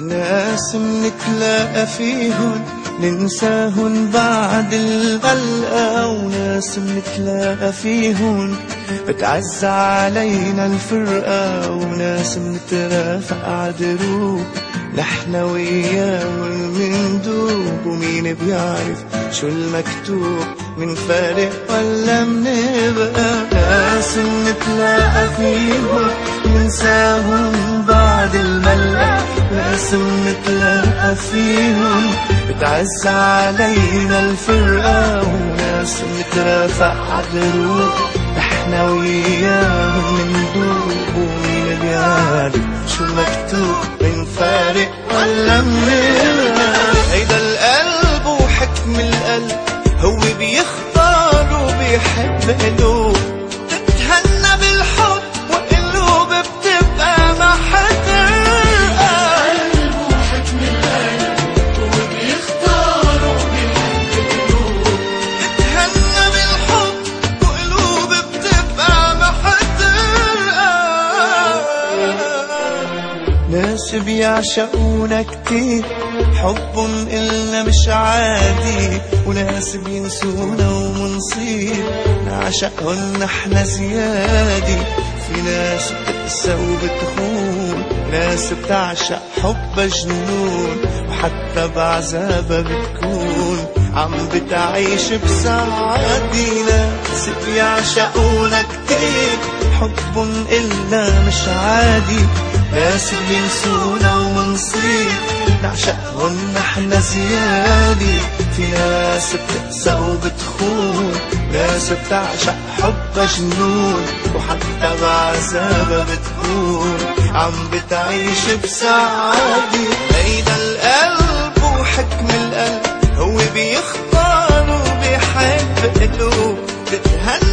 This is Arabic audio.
ناس منتلاقى فيهن ننساهن بعد الغلقة وناس منتلاقى فيهن بتعز علينا الفرقة وناس منترافق عدروب نحنا وياهم مندوب ومين بيعرف شو المكتوب من فارق ولا منبقى ناس نتلاقى فيهم ننساهم بعد ناس نتلاقى فيهم بتعز علينا الفرقة وناس نترافق عدروب نحنا وياهم مندوب ومين بيعرف شو مكتوب؟ من فارق ولا منبقى ناس بيعشقونا كتير. حبهم إلنا مش عادي وناس بينسونا ومنصير. نعشقهن إحنا زيادي. في ناس بتقسى وبتخون ناس بتعشق حب جنون. وحتى بعذابها بتكون. عم بتعيش بسعادة. ناس بيعشقونا كتير. حبهم إلنا مش عادي. ناس بينسونا ومنصير نعشقهن إحنا زيادة في ناس بتقسى وبتخون ناس بتعشق حب جنون. وحتى بعذابها بتكون عم بتعيش بسعادة. هيدا القلب وحكم القلب هو بيختار وبيحب قلوب. تتهنى